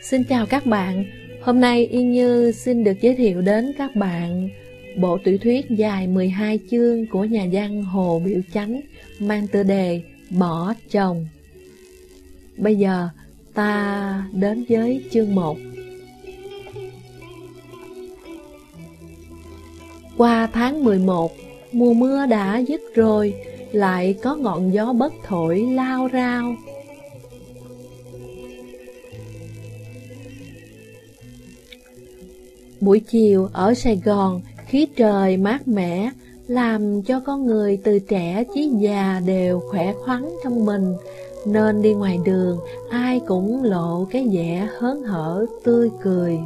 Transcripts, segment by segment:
Xin chào các bạn, hôm nay Yên Như xin được giới thiệu đến các bạn bộ tiểu thuyết dài 12 chương của nhà văn Hồ Biểu Chánh mang tựa đề Bỏ chồng. Bây giờ ta đến với chương 1. Qua tháng 11, mùa mưa đã dứt rồi, lại có ngọn gió bất thổi lao rao. Buổi chiều ở Sài Gòn, khí trời mát mẻ, làm cho con người từ trẻ chí già đều khỏe khoắn trong mình, nên đi ngoài đường ai cũng lộ cái vẻ hớn hở, tươi cười.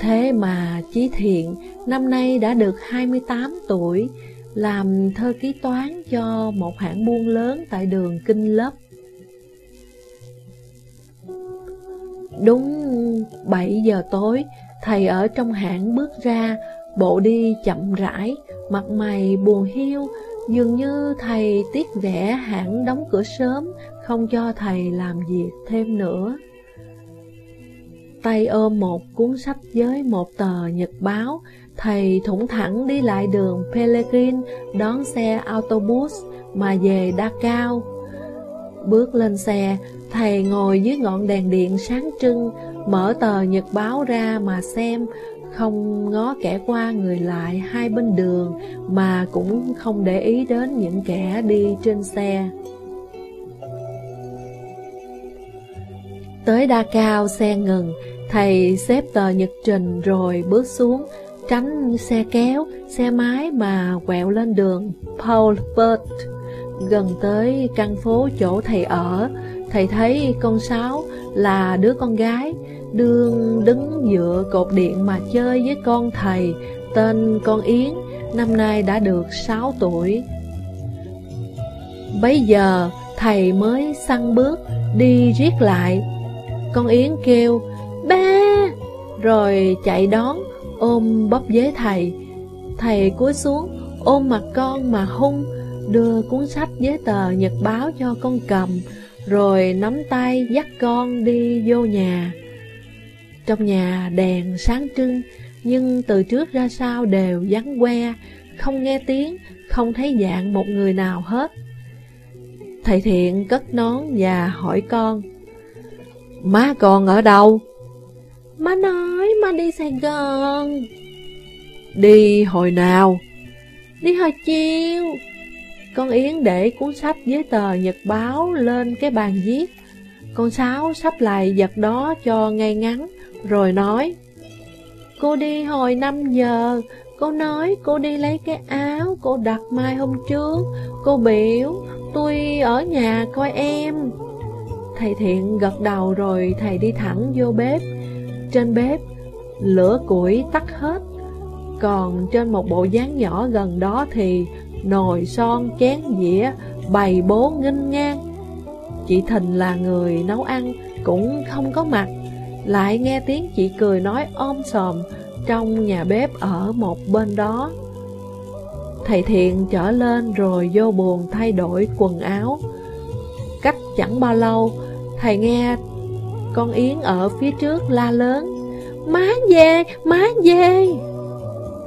Thế mà Chí Thiện năm nay đã được 28 tuổi, làm thơ ký toán cho một hãng buôn lớn tại đường Kinh Lấp. Đúng 7 giờ tối, thầy ở trong hãng bước ra, bộ đi chậm rãi, mặt mày buồn hiu, dường như thầy tiếc rẻ hãng đóng cửa sớm, không cho thầy làm việc thêm nữa. Tay ôm một cuốn sách với một tờ nhật báo, thầy thủng thẳng đi lại đường Pelegrin đón xe autobus mà về Đa Cao. Bước lên xe, thầy ngồi dưới ngọn đèn điện sáng trưng, mở tờ nhật báo ra mà xem, không ngó kẻ qua người lại hai bên đường mà cũng không để ý đến những kẻ đi trên xe. Tới đa cao xe ngừng, thầy xếp tờ nhật trình rồi bước xuống, tránh xe kéo, xe máy mà quẹo lên đường Paul Bert. Gần tới căn phố chỗ thầy ở, thầy thấy con Sáu là đứa con gái, đương đứng dựa cột điện mà chơi với con thầy, tên con Yến, năm nay đã được 6 tuổi. Bây giờ thầy mới săn bước, đi riết lại. Con Yến kêu, ba, rồi chạy đón, ôm bóp dế thầy. Thầy cúi xuống, ôm mặt con mà hung, đưa cuốn sách với tờ nhật báo cho con cầm, rồi nắm tay dắt con đi vô nhà. Trong nhà đèn sáng trưng, nhưng từ trước ra sau đều vắng que, không nghe tiếng, không thấy dạng một người nào hết. Thầy Thiện cất nón và hỏi con, Má con ở đâu? Má nói má đi Sài Gòn. Đi hồi nào? Đi hồi chiều. Con Yến để cuốn sách với tờ nhật báo lên cái bàn viết. Con Sáu sắp lại vật đó cho ngay ngắn, rồi nói, Cô đi hồi 5 giờ, Cô nói cô đi lấy cái áo Cô đặt mai hôm trước. Cô biểu, Tôi ở nhà coi em. Thầy Thiện gật đầu rồi thầy đi thẳng vô bếp. Trên bếp, Lửa củi tắt hết. Còn trên một bộ dáng nhỏ gần đó thì Nồi son chén dĩa Bày bố nghinh ngang. Chị Thình là người nấu ăn Cũng không có mặt lại nghe tiếng chị cười nói ôm sòm Trong nhà bếp ở một bên đó. Thầy Thiện trở lên rồi vô buồn thay đổi quần áo. Cách chẳng bao lâu Thầy nghe con Yến ở phía trước la lớn Má về, má về.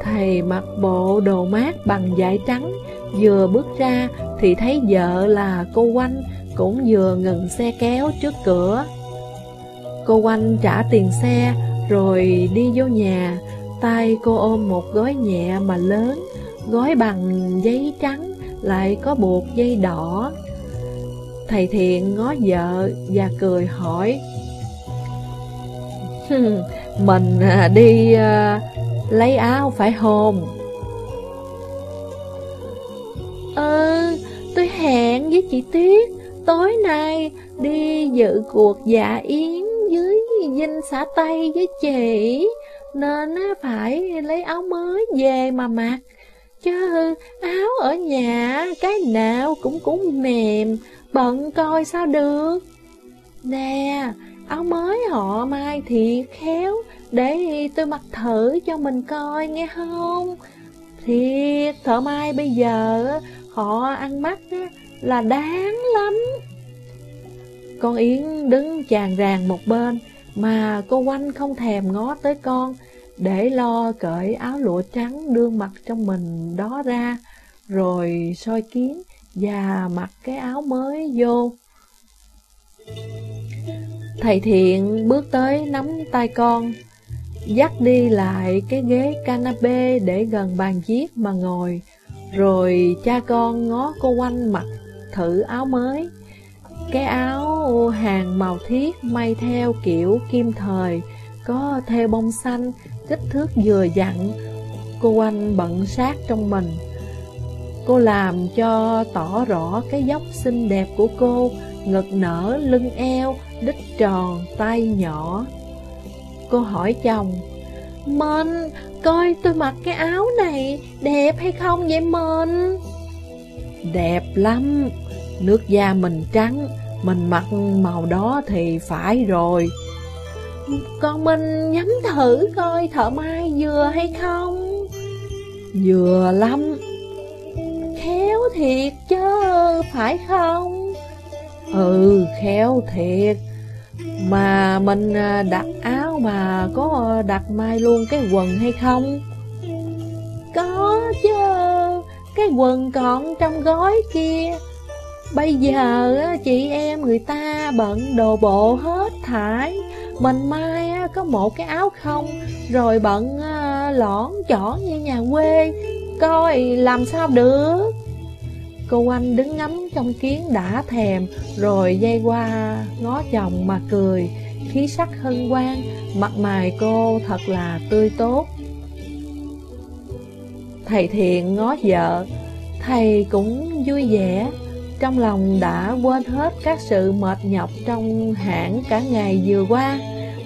Thầy mặc bộ đồ mát bằng vải trắng Vừa bước ra thì thấy vợ là cô Quanh Cũng vừa ngừng xe kéo trước cửa. Cô quanh trả tiền xe Rồi đi vô nhà. Tay cô ôm một gói nhẹ mà lớn Gói bằng giấy trắng Lại có buộc dây đỏ. Thầy Thiện ngó vợ Và cười hỏi Mình à, đi uh, lấy áo phải hôn Ừ ờ, Tôi hẹn với chị Tuyết Tối nay đi dự cuộc dạ yến xả tay với chị Nên phải lấy áo mới về mà mặc. Chứ áo ở nhà cái nào cũng cũng mềm Bận coi sao được. Nè áo mới họ mai thiệt khéo Để tôi mặc thử cho mình coi nghe không? Thiệt thợ mai bây giờ họ ăn mắt là đáng lắm. Con Yến đứng chàng ràng một bên, mà cô quanh không thèm ngó tới con, Để lo cởi áo lụa trắng đương mặt trong mình đó ra, Rồi soi kiến và mặc cái áo mới vô. Thầy Thiện bước tới nắm tay con, Dắt đi lại cái ghế canape để gần bàn viết mà ngồi, Rồi cha con ngó cô quanh mặc thử áo mới. Cái áo hàng màu thiết may theo kiểu kim thời Có theo bông xanh, kích thước vừa dặn Cô quanh bận sát trong mình. Cô làm cho tỏ rõ cái dốc xinh đẹp của cô Ngực nở, lưng eo, đít tròn, tay nhỏ. Cô hỏi chồng Mình, coi tôi mặc cái áo này đẹp hay không vậy mình? Đẹp lắm. Nước da mình trắng, Mình mặc màu đó thì phải rồi. Con mình nhắm thử coi thợ mai vừa hay không. Vừa lắm. Khéo thiệt chứ, phải không? Ừ khéo thiệt. Mà mình à, đặt áo mà có đặt mai luôn cái quần hay không? Có chứ. Cái quần còn trong gói kia. Bây giờ chị em người ta bận đồ bộ hết thải. Mình mai có một cái áo không, Rồi bận lõn chỏn như nhà quê. Coi làm sao được? Cô anh đứng ngắm trong kiến đã thèm, Rồi dây qua ngó chồng mà cười. Khí sắc hân hoan, Mặt mày cô thật là tươi tốt. Thầy thiện ngó vợ, Thầy cũng vui vẻ. Trong lòng đã quên hết các sự mệt nhọc trong hãng cả ngày vừa qua,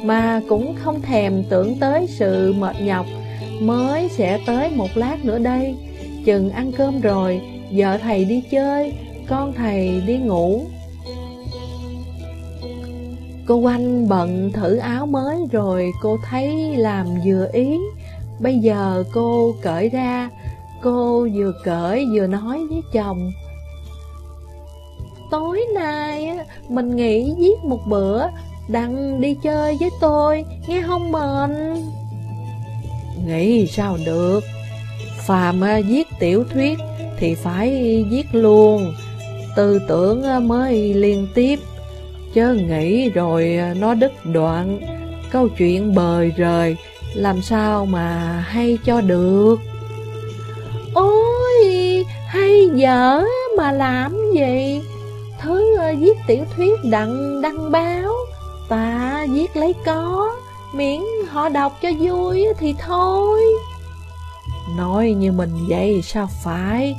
Mà cũng không thèm tưởng tới sự mệt nhọc Mới sẽ tới một lát nữa đây. Chừng ăn cơm rồi, Vợ thầy đi chơi, Con thầy đi ngủ. Cô quanh bận thử áo mới rồi cô thấy làm vừa ý. Bây giờ cô cởi ra, Cô vừa cởi vừa nói với chồng Tối nay mình nghỉ giết một bữa Đặng đi chơi với tôi Nghe không mình Nghĩ sao được? Phàm viết tiểu thuyết Thì phải viết luôn. Tư tưởng mới liên tiếp. Chớ nghĩ rồi nó đứt đoạn. Câu chuyện bời rời Làm sao mà hay cho được? Ôi hay dở mà làm gì Thứ ờ, viết tiểu thuyết đặng đăng báo. Ta viết lấy có Miễn họ đọc cho vui thì thôi. Nói như mình vậy sao phải?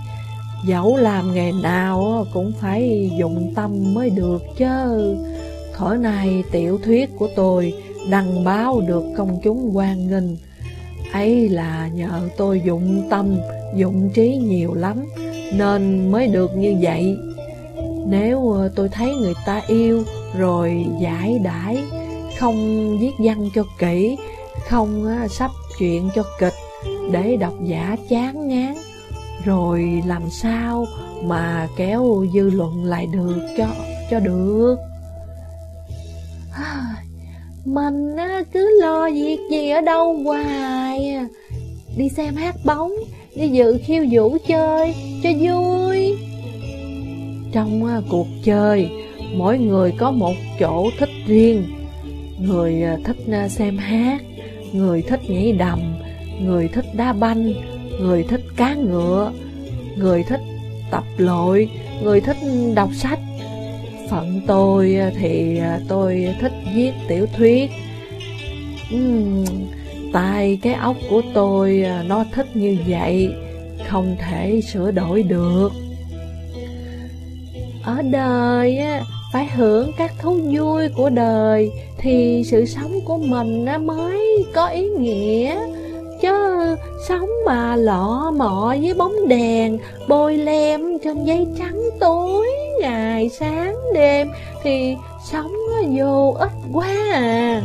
Dẫu làm nghề nào cũng phải dụng tâm mới được chứ. Thở này tiểu thuyết của tôi đăng báo được công chúng quan nghênh. Ấy là nhờ tôi dụng tâm, dụng trí nhiều lắm Nên mới được như vậy. Ừ. Nếu ờ, tôi thấy người ta yêu rồi giải đãi, Không viết văn cho kỹ, Không sắp chuyện cho kịch Để độc giả chán ngán, Rồi làm sao mà kéo dư luận lại được cho cho được? Mình cứ lo việc gì ở đâu hoài à. Đi xem hát bóng, Đi dự khiêu vũ chơi Cho vui. Trong à, cuộc chơi Mỗi người có một chỗ thích riêng. Người à, thích à, xem hát Người thích nhảy đầm Người thích đá banh Người thích cá ngựa Người thích tập lội Người thích đọc sách. Phận tôi thì tôi thích viết tiểu thuyết. Uhm, Tại cái óc của tôi nó thích như vậy Không thể sửa đổi được. Ở đời phải hưởng các thú vui của đời Thì sự sống của mình mới có ý nghĩa. Chứ sống mà lọ mọ với bóng đèn, Bôi lem trên giấy trắng tối, Ngày sáng đêm Thì sống vô ích quá à.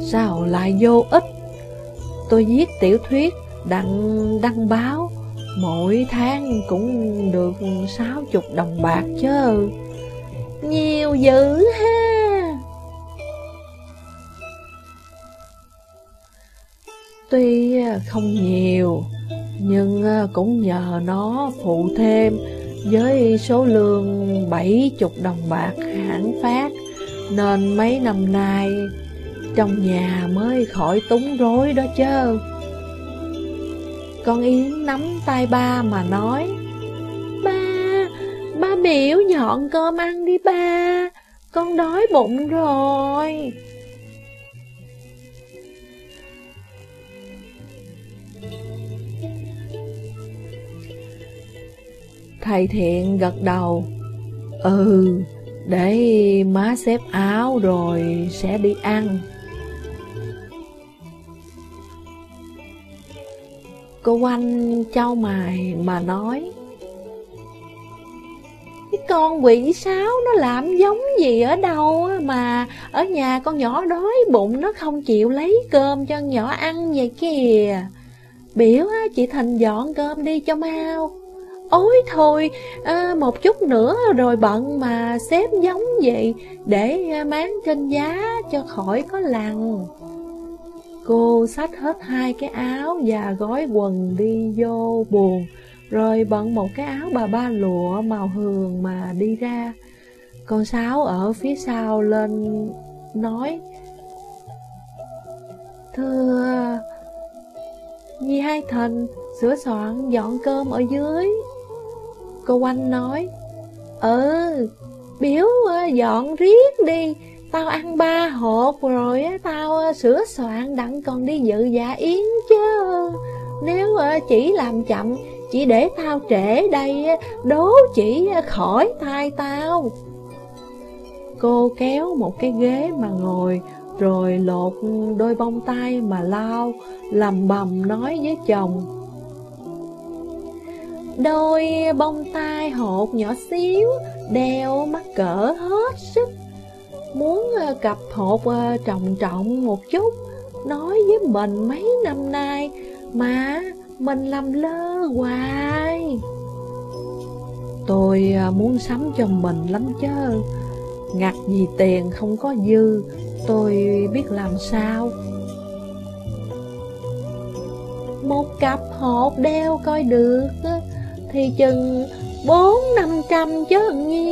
Sao lại vô ích? Tôi viết tiểu thuyết đăng đăng báo Mỗi tháng cũng được sáu chục đồng bạc chứ. Nhiều dữ ha. Tuy à, không nhiều, Nhưng à, cũng nhờ nó phụ thêm Với số lương bảy chục đồng bạc hãng phát. Nên mấy năm nay, Trong nhà mới khỏi túng rối đó chứ. Con Yến nắm tay ba mà nói, Ba, ba biểu dọn cơm ăn đi ba, con đói bụng rồi. Thầy thiện gật đầu Ừ Để má xếp áo rồi sẽ đi ăn Cô quanh trao mài mà nói. Cái con quỷ sáo nó làm giống gì ở đâu Mà ở nhà con nhỏ đói bụng nó không chịu lấy cơm cho nhỏ ăn vậy kìa. Biểu chị Thành dọn cơm đi cho mau. Ôi thôi, à, một chút nữa rồi bận mà xếp giống vậy để à, máng trên giá cho khỏi có lằn. Cô xách hết hai cái áo và gói quần đi vô buồn, rồi bận một cái áo bà ba lụa màu hường mà đi ra. Con Sáu ở phía sau lên nói, Thưa Nhi Hai Thành, sửa soạn dọn cơm ở dưới. Cô Oanh nói Ừ Biểu ờ, dọn riết đi Tao ăn ba hộp rồi Tao ờ, sửa soạn đặng còn đi dự dạ yến chứ. Nếu ờ, chỉ làm chậm, Chỉ để tao trễ đây Đố chỉ ờ, khỏi tay tao. Cô kéo một cái ghế mà ngồi, Rồi lột đôi bông tay mà lao Lầm bầm nói với chồng. Đôi bông tai hột nhỏ xíu, Đeo mắc cỡ hết Cặp hột à, trọng trọng một chút. Nói với mình mấy năm nay Mà mình làm lơ hoài. Tôi à, muốn sắm cho mình lắm chứ. Ngặt gì tiền không có dư, Tôi biết làm sao. Một cặp hộp đeo coi được, thì chừng bốn năm trăm chứ nhiêu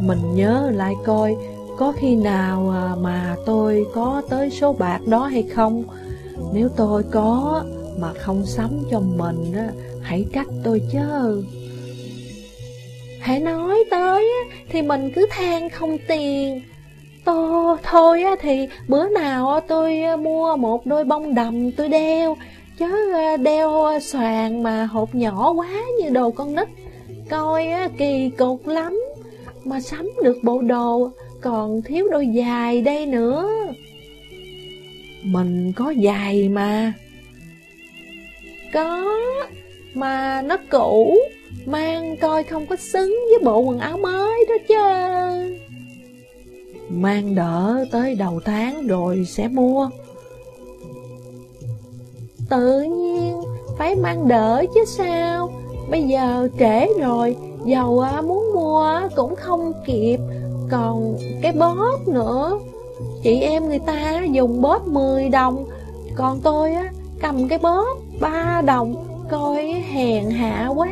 mình nhớ lại coi Có khi nào à, mà tôi có tới số bạc đó hay không? Nếu tôi có mà không sắm cho mình Hãy trách tôi chứ. Hãy nói tới thì mình cứ than không tiền. Tô, Thôi thì bữa nào tôi à, mua một đôi bông đầm tôi đeo. Chớ à, đeo xoàn mà hộp nhỏ quá như đồ con nít. Coi kỳ cục lắm. Mà sắm được bộ đồ, Còn thiếu đôi dài đây nữa. Mình có dài mà. Có, Mà nó cũ, Mang coi không có xứng với bộ quần áo mới đó chứ. Mang đỡ tới đầu tháng rồi sẽ mua. Tự nhiên, phải mang đỡ chứ sao? Bây giờ trễ rồi Dầu muốn mua cũng không kịp. Còn cái bóp nữa Chị em người ta dùng bóp 10 đồng. Còn tôi á cầm cái bóp 3 đồng Coi hèn hạ quá.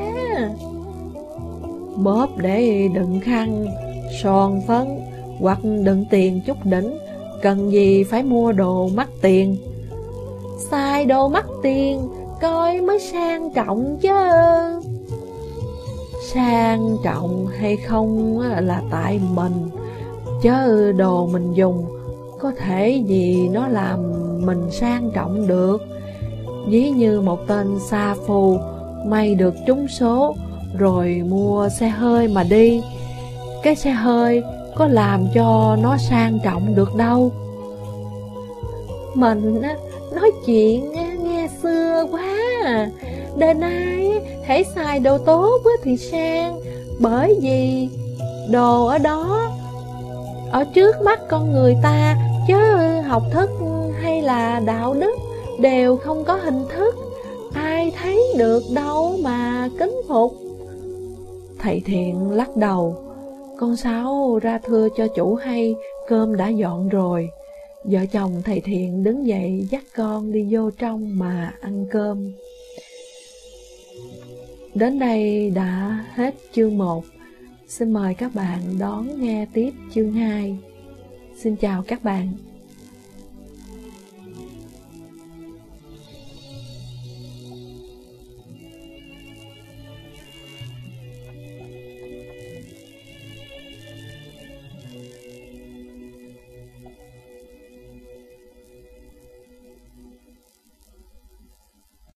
Bóp để đựng khăn Son phấn Hoặc đựng tiền chút đỉnh. Cần gì phải mua đồ mắc tiền? Xài đồ mắc tiền Coi mới sang trọng chứ Sang trọng hay không là tại mình. Chứ đồ mình dùng, Có thể gì nó làm mình sang trọng được? Ví như một tên sa phù, May được trúng số, Rồi mua xe hơi mà đi. Cái xe hơi có làm cho nó sang trọng được đâu? Mình Nói chuyện nghe xưa quá à. Đời này hãy xài đồ tốt với thì sang. Bởi vì đồ ở đó, Ở trước mắt con người ta Chứ học thức hay là đạo đức, Đều không có hình thức. Ai thấy được đâu mà kính phục. Thầy thiện lắc đầu, Con sáu, ra thưa cho chủ hay, Cơm đã dọn rồi. Vợ chồng thầy Thiện đứng dậy dắt con đi vô trong mà ăn cơm. Đến đây đã hết chương 1. Xin mời các bạn đón nghe tiếp chương 2. Xin chào các bạn.